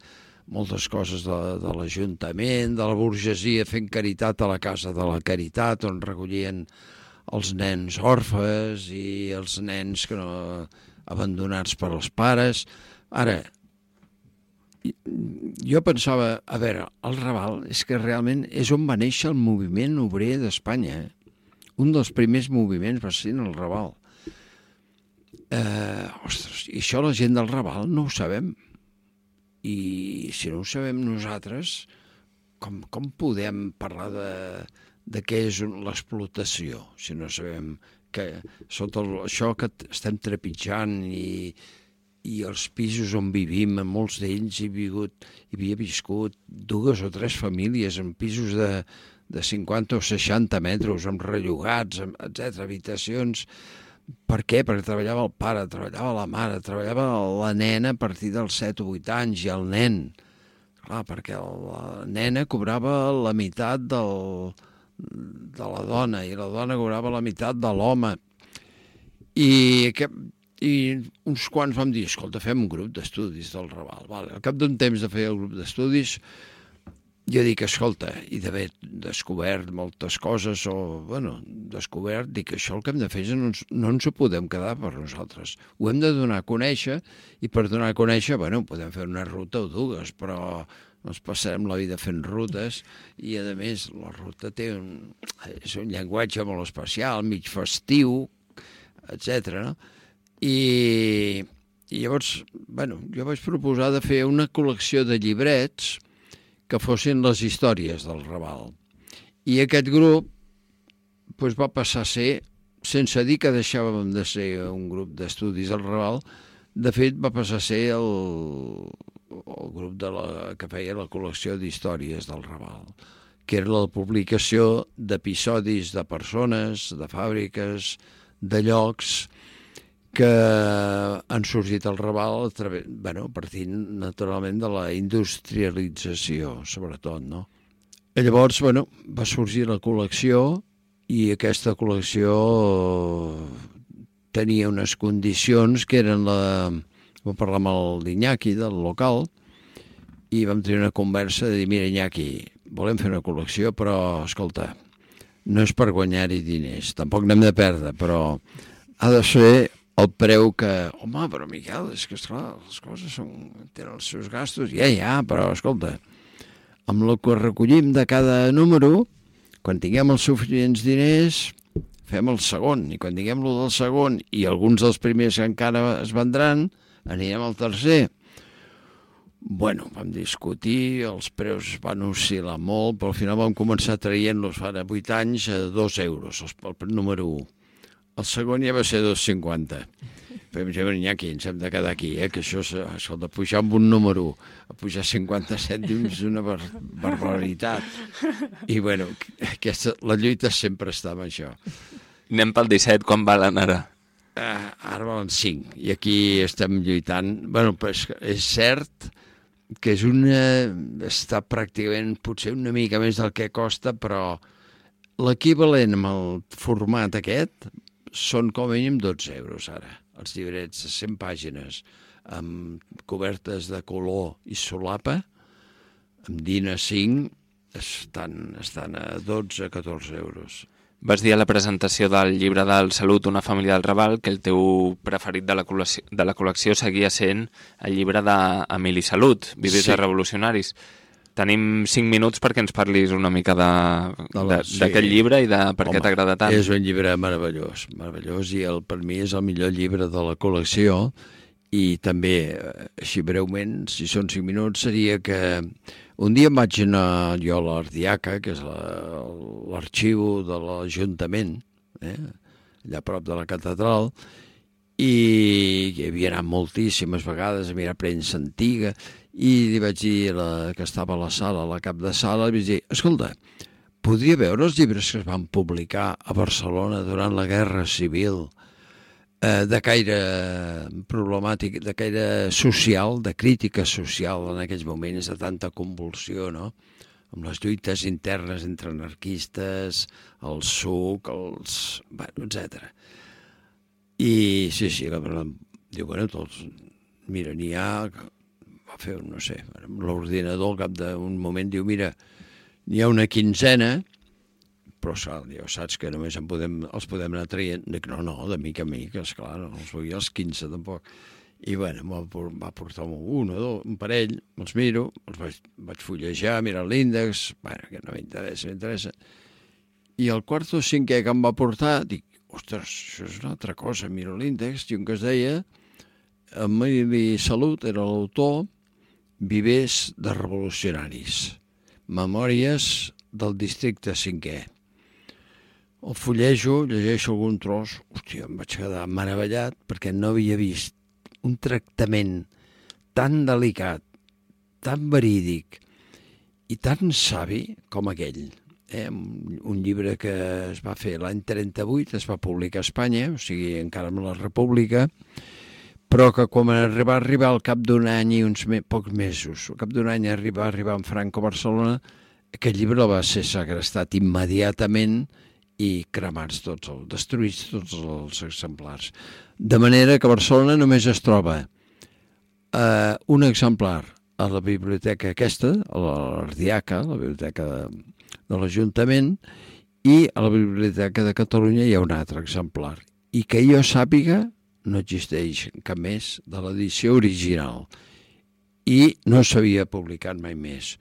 moltes coses de, de l'Ajuntament, de la burgesia fent caritat a la Casa de la Caritat, on recollien els nens orfes i els nens que no, abandonats per als pares. Ara, jo pensava, a veure, el Raval és que realment és on va néixer el moviment obrer d'Espanya. Eh? Un dels primers moviments va ser en el Raval. Eh, ostres, i això la gent del Raval no ho sabem i si no ho sabem nosaltres, com, com podem parlar de, de què és l'explotació si no sabem que sota el, això que estem trepitjant i, i els pisos on vivim, en molts d'ells hi, vingut, hi havia viscut dues o tres famílies en pisos de, de 50 o 60 metres, amb rellogats, etc habitacions per què? Perquè treballava el pare, treballava la mare, treballava la nena a partir dels 7 o 8 anys i el nen. Clar, perquè la nena cobrava la meitat del, de la dona i la dona cobrava la meitat de l'home. I, aquest, I uns quants vam dir, escolta, fem un grup d'estudis del Raval. Vale. Al cap d'un temps de fer el grup d'estudis jo dic, escolta, i d'haver descobert moltes coses, o, bueno, descobert, dic, això el que hem de fer és no ens, no ens ho podem quedar per nosaltres. Ho hem de donar a conèixer, i per donar a conèixer, bueno, podem fer una ruta o dues, però ens passarem la vida fent rutes, i a més, la ruta té un, és un llenguatge molt especial, mig festiu, etc. no? I, I llavors, bueno, jo vaig proposar de fer una col·lecció de llibrets, que fossin les històries del Raval. I aquest grup doncs, va passar a ser, sense dir que deixàvem de ser un grup d'estudis del Raval, de fet va passar a ser el, el grup de la, que feia la col·lecció d'històries del Raval, que era la publicació d'episodis de persones, de fàbriques, de llocs, que han sorgit al Raval a través, bueno, partint naturalment de la industrialització, sobretot, no? I llavors, bueno, va sorgir la col·lecció i aquesta col·lecció tenia unes condicions que eren la... Vam parlar amb el d'Iñaki, del local, i vam tenir una conversa de dir, mira, Iñaki, volem fer una col·lecció, però, escolta, no és per guanyar-hi diners, tampoc n'hem de perdre, però ha de ser el preu que... Home, però Miquel, és que esclar, les coses són, tenen els seus gastos. Ja, ja, però escolta, amb el que recollim de cada número, quan tinguem els suficients diners, fem el segon, i quan tinguem el del segon i alguns dels primers que encara es vendran, anirem al tercer. Bueno, vam discutir, els preus van oscil·lar molt, però al final vam començar traient-los fa 8 anys a 2 euros, el número 1 el segon ja va ser 2,50. Però em Iñaki, ens hem de quedar aquí, eh? que això, això de pujar amb un número, a pujar 50 cèntims és una bar barbaritat. I, bueno, aquesta, la lluita sempre està amb això. Anem pel 17, quan valen ara? Uh, ara valen 5, i aquí estem lluitant. bueno, és, és cert que és una... està pràcticament potser una mica més del que costa, però l'equivalent amb el format aquest són com a mínim 12 euros ara. Els llibrets de 100 pàgines amb cobertes de color i solapa, amb DIN A5, estan, estan a 12-14 euros. Vas dir a la presentació del llibre del Salut, una família del Raval, que el teu preferit de la col·lecció, de la col·lecció seguia sent el llibre d'Emili Salut, Vives sí. de Revolucionaris. Tenim cinc minuts perquè ens parlis una mica d'aquest sí. llibre i de per Home, què t'agrada tant. És un llibre meravellós, meravellós i el, per mi és el millor llibre de la col·lecció i també, eh, així breument, si són cinc minuts, seria que un dia em vaig anar jo a l'Ardiaca, que és l'arxiu de l'Ajuntament, eh? allà a prop de la catedral, i hi havia anat moltíssimes vegades a mirar premsa antiga, i li vaig dir la, que estava a la sala, la cap de sala, li vaig dir, escolta, podria veure els llibres que es van publicar a Barcelona durant la Guerra Civil, eh, de caire problemàtic, de caire social, de crítica social en aquells moments de tanta convulsió, no? amb les lluites internes entre anarquistes, el suc, els... Bueno, etc. I sí, sí, la, diu, bueno, tots, mira, n'hi ha, fer, no sé, l'ordinador al cap d'un moment diu, mira, n'hi ha una quinzena, però ja saps que només en podem, els podem anar traient. Dic, no, no, de mica en mica, esclar, no els vull els 15 tampoc. I bueno, va, va portar un o dos, un parell, els miro, els vaig, vaig fullejar, mirar l'índex, bueno, que no m'interessa, m'interessa. I el quart o cinquè que em va portar, dic, ostres, això és una altra cosa, miro l'índex, i un que es deia, Emili Salut era l'autor, Vivers de Revolucionaris, Memòries del districte cinquè el fullejo, llegeixo algun tros, hòstia, em vaig quedar meravellat perquè no havia vist un tractament tan delicat, tan verídic i tan savi com aquell. Eh? Un llibre que es va fer l'any 38, es va publicar a Espanya, o sigui, encara amb la República, però que quan va arribar al cap d'un any i uns me pocs mesos, al cap d'un any arribar, arribar en Franco a Barcelona, aquest llibre va ser segrestat immediatament i cremats tots, els, destruïts tots els exemplars. De manera que a Barcelona només es troba eh, un exemplar a la biblioteca aquesta, a l'Ardiaca, la biblioteca de, de l'Ajuntament, i a la biblioteca de Catalunya hi ha un altre exemplar. I que jo sàpiga, no existeix cap més de l'edició original. I no s'havia publicat mai més.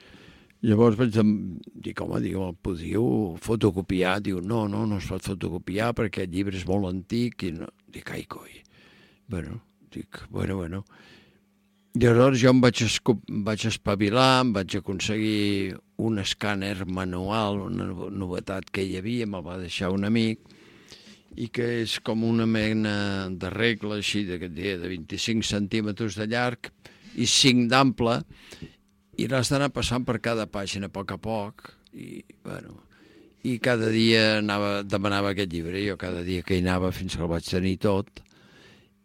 Llavors vaig dir, home, diu, el podríeu fotocopiar? Diu, no, no, no es pot fotocopiar perquè el llibre és molt antic i no... Dic, ai, coi. Bueno, dic, bueno, bueno. I llavors jo em vaig, em vaig espavilar, em vaig aconseguir un escàner manual, una novetat que hi havia, me'l va deixar un amic, i que és com una mena de regla així de, de 25 centímetres de llarg i 5 d'ample, i l'has d'anar passant per cada pàgina a poc a poc i, bueno, i cada dia anava, demanava aquest llibre, jo cada dia que hi anava fins que el vaig tenir tot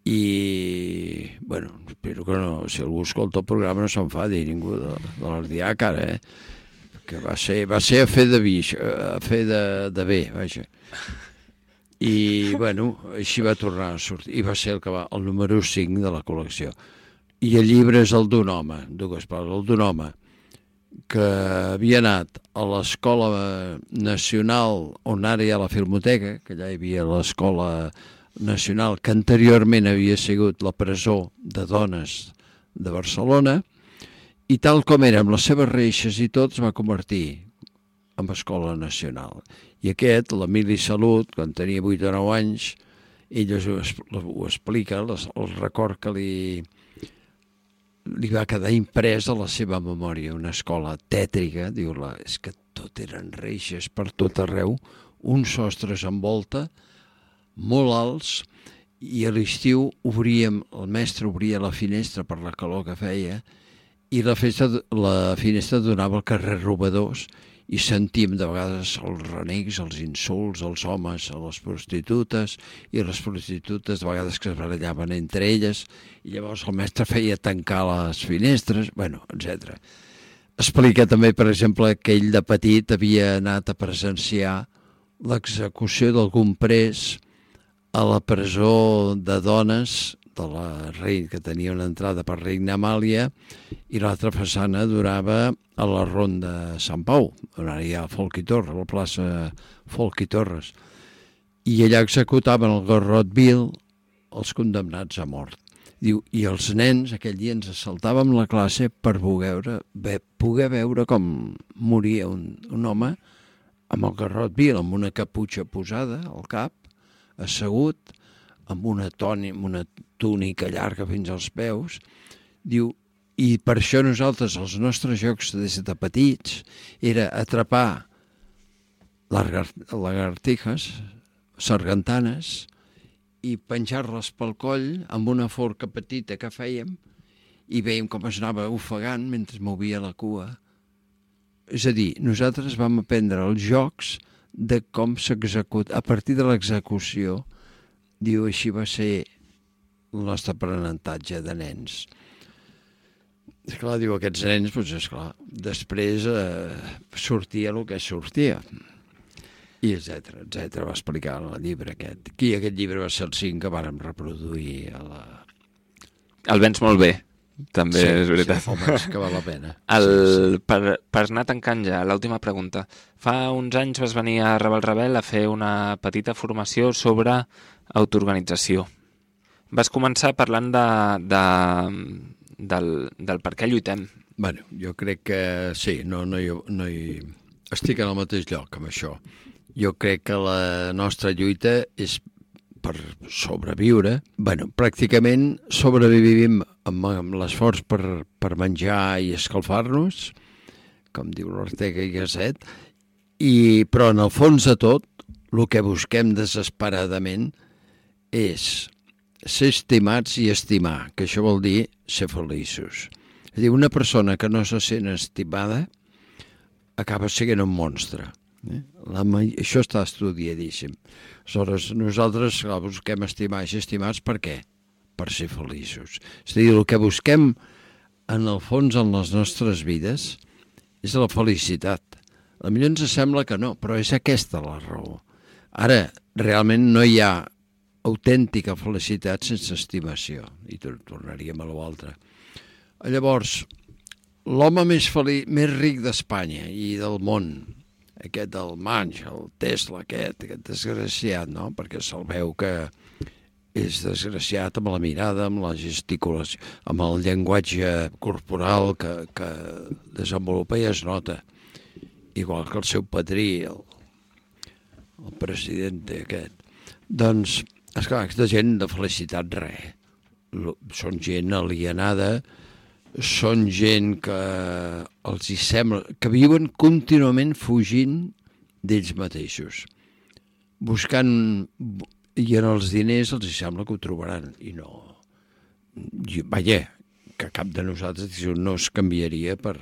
i, bueno, espero que no, si algú escolta el programa no s'enfadi ningú de, de l'Ardiac ara, eh? que va ser, va ser a fer de vi, a fer de, de bé, vaja. I, bueno, així va tornar a sortir, i va ser el, que va, el número 5 de la col·lecció. I el llibre és el d'un home, dues paraules, el d'un home que havia anat a l'Escola Nacional on ara hi ha la Filmoteca, que allà hi havia l'Escola Nacional, que anteriorment havia sigut la presó de dones de Barcelona, i tal com era, amb les seves reixes i tot, es va convertir en Escola Nacional. I aquest, l'Emili Salut, quan tenia 8 o 9 anys, ell ho, ho explica, el record que li, li va quedar imprès a la seva memòria una escola tètrica, diu la, és que tot eren reixes per tot arreu, uns sostres en volta, molt alts, i a l'estiu obríem, el mestre obria la finestra per la calor que feia, i la, festa, la finestra donava al carrer Robadors, i sentim de vegades els renecs, els insults, els homes a les prostitutes i les prostitutes de vegades que es barallaven entre elles i llavors el mestre feia tancar les finestres, bueno, etc. Explica també, per exemple, que ell de petit havia anat a presenciar l'execució d'algun pres a la presó de dones de la reina, que tenia una entrada per Reina Amàlia, i l'altra façana durava a la ronda Sant Pau, on ara hi ha Folk i Torres, la plaça Folk i Torres. I allà executaven el Garrot Vil els condemnats a mort. Diu, i els nens aquell dia ens assaltàvem la classe per poder veure, poder veure com moria un, un home amb el garrot vil, amb una caputxa posada al cap, assegut, amb una, toni, amb una túnica llarga fins als peus, diu, i per això nosaltres, els nostres jocs des de petits, era atrapar lagartijas, sargantanes, i penjar-les pel coll amb una forca petita que fèiem i veiem com es anava ofegant mentre movia la cua. És a dir, nosaltres vam aprendre els jocs de com s'executa, a partir de l'execució, diu, així va ser el nostre aprenentatge de nens. És clar, diu, aquests nens, doncs, esclar, després eh, sortia el que sortia i etc etc va explicar en el llibre aquest. Aquí aquest llibre va ser el cinc que vàrem reproduir a la... El vens molt bé, també sí, és veritat. Sí, home, és que val la pena. El, sí, sí. Per, per anar tancant ja, l'última pregunta. Fa uns anys vas venir a Rebel Rebel a fer una petita formació sobre autoorganització. Vas començar parlant de, de, del, del per què lluitem. Bueno, jo crec que sí, no, no, hi, no hi... estic en el mateix lloc amb això. Jo crec que la nostra lluita és per sobreviure. bueno, pràcticament sobrevivim amb, amb l'esforç per, per menjar i escalfar-nos, com diu l'Ortega i Gasset, i, però en el fons de tot, el que busquem desesperadament és ser estimats i estimar, que això vol dir ser feliços. És dir, una persona que no se sent estimada acaba sent un monstre. Eh? La, això està estudiadíssim. Aleshores, nosaltres clar, busquem estimar i estimats per què? Per ser feliços. És a dir, el que busquem en el fons en les nostres vides és la felicitat. A millor ens sembla que no, però és aquesta la raó. Ara, realment no hi ha autèntica felicitat sense estimació. I tornaríem a l'altre. Llavors, l'home més, feliç, més ric d'Espanya i del món, aquest del Manx, el Tesla aquest, aquest desgraciat, no? Perquè se'l veu que és desgraciat amb la mirada, amb la gesticulació, amb el llenguatge corporal que, que desenvolupa i es nota. Igual que el seu padrí, el, el president aquest. Doncs és clar, aquesta gent de felicitat res. Són gent alienada, són gent que els hi sembla, que viuen contínuament fugint d'ells mateixos, buscant, i en els diners els hi sembla que ho trobaran, i no. Vaja, que cap de nosaltres no es canviaria per,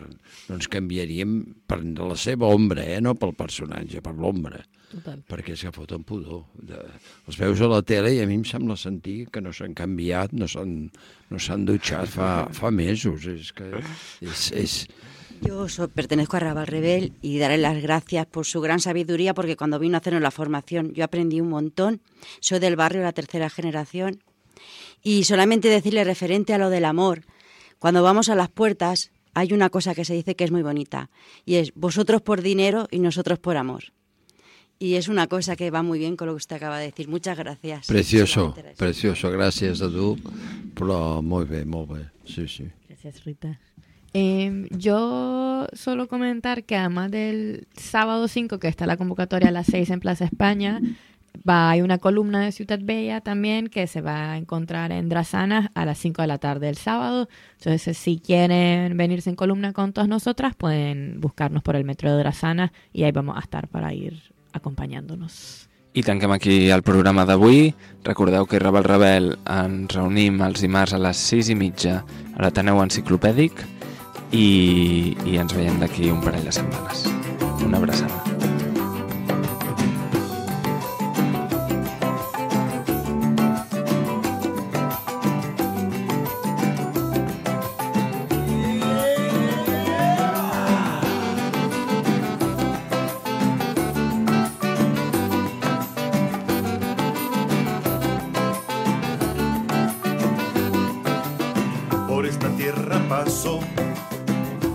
no ens canviaríem per la seva ombra, eh? no pel personatge, per l'ombra. Total. perquè és que foten pudor. De, els veus a la tele i a mi em sembla sentir que no s'han canviat, no s'han no dutxat fa, fa mesos. És que és, és... Yo so, pertenezco a Raval Rebel y daré las gracias por su gran sabiduría porque cuando vino a hacernos la formación yo aprendí un montón. Soy del barrio, la tercera generación. Y solamente decirle referente a lo del amor, cuando vamos a las puertas hay una cosa que se dice que es muy bonita y es vosotros por dinero y nosotros por amor. y es una cosa que va muy bien con lo que usted acaba de decir. Muchas gracias. Precioso, precioso. Gràcies a tu, però molt bé, molt bé. Sí, sí. Gracias, Rita. Eh, yo solo comentar que además del sábado 5, que está la convocatoria a las 6 en Plaza España, Va, hay una columna de Ciudad Bella también que se va a encontrar en Drazanas a las 5 de la tarde del sábado. Entonces, si quieren venirse en columna con todas nosotras, pueden buscarnos por el metro de Drazanas y ahí vamos a estar para ir acompañándonos. I tanquem aquí el programa d'avui. Recordeu que Rebel Rebel ens reunim els dimarts a les 6 i mitja a l'Ateneu Enciclopèdic i, i ens veiem d'aquí un parell de setmanes. Una abraçada.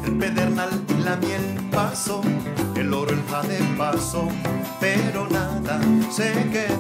el pedernal y la miel pasó, el oro, el jade pasó, pero nada se quedó.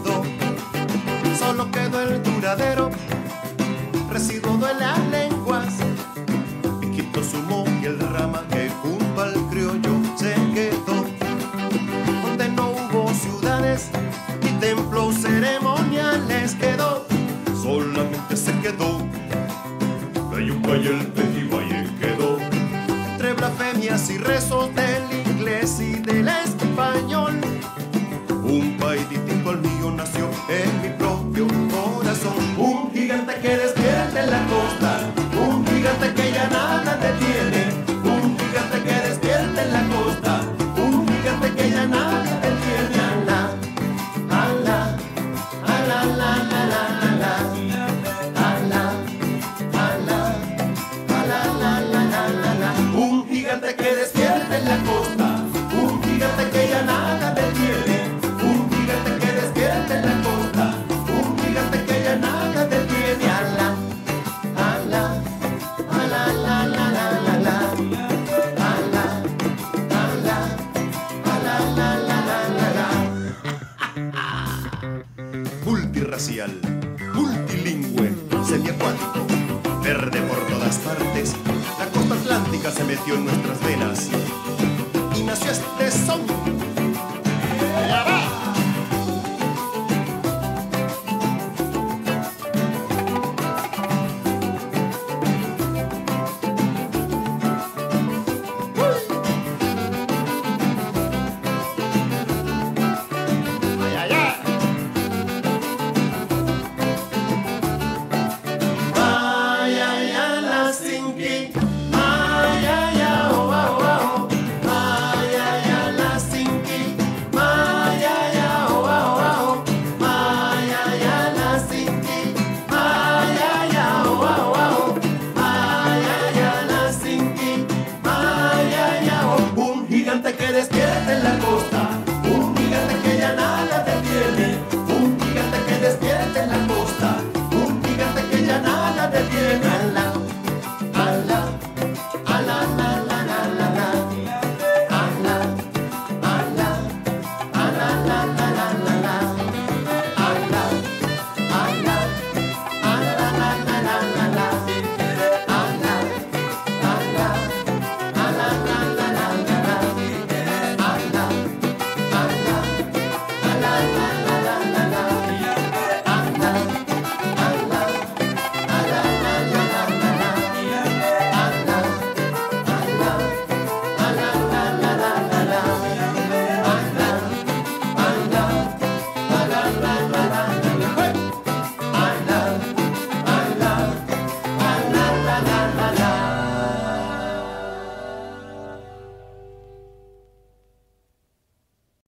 venas. Y nació este son